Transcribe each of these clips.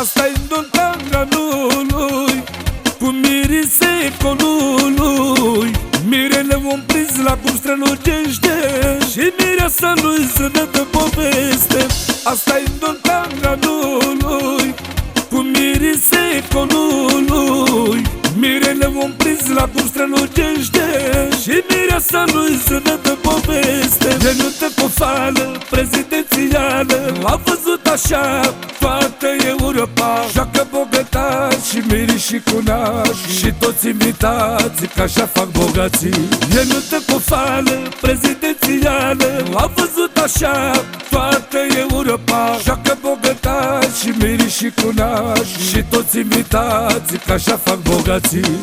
Asta-i nunta granului Cu mirise colului Mirele un prins la cum strălucește Și mireasa lui se dă de poveste. Asta-i nunta granului Cu mirise colului Mirele un prins la cum strălucește Și mireasa lui se dă de poveste. E nuntă cu fală prezidențială A văzut așa toată Europa. Joacă bogătași și miri și cunași. Și toți invitați că așa fac bogații. E nuntă cu fală prezidențială A văzut așa toată Europa. Joacă bogătași și miri și cunași. Și toți invitați că așa fac bogații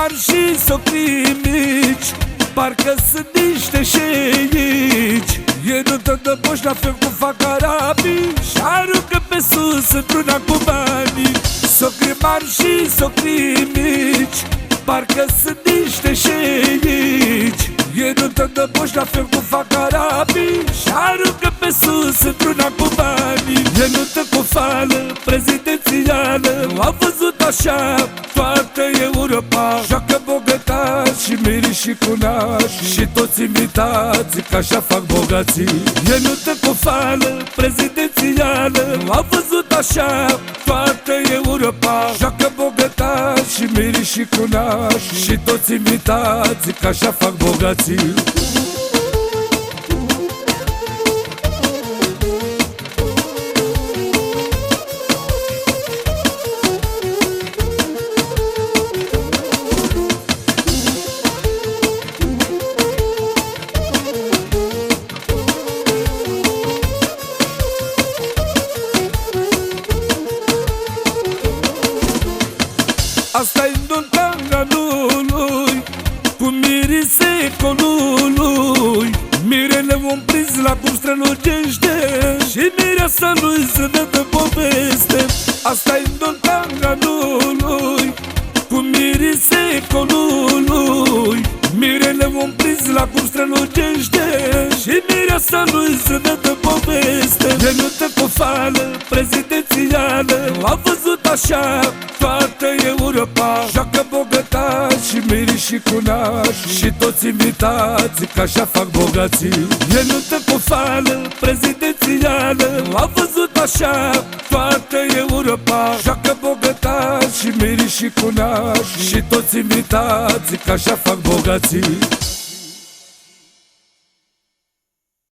mari și socri mici Parcă sunt niște șeici. E nuntă de boși la fel cum fac arabii. Și aruncă pe sus într-una cu banii. Socri mari și socri mici Parcă sunt niște șeici. E nuntă de boși la fel cum fac arabii. Și aruncă pe sus într-una cu banii E nuntă cu fală prezidențială. Am văzut așa toată Europa. Joacă bogătași și miri și cunași. Și toți invitați că așa fac bogații. E nuntă cu fală prezidențială. Am văzut așa toată Europa. Joacă bogătași și miri și cunași. Și toți invitați că așa fac bogații Asta-i nunta granului Cu mirise colului Mirele un prins la cum strălucește Și mireasa lui se dă de poveste. Asta-i nunta granului Cu mirise colului Mirele un prins la cum strălucește Și mireasa lui se dă de poveste. E nuntă cu fală prezidențială. A văzut așa toată Europa. Joacă bogătași și miri și cunași. Și toți invitați că așa fac bogații. E nuntă cu fală prezidențială. A văzut așa toată Europa. Joacă bogătași și miri și cunași. Și toți invitați că așa fac bogații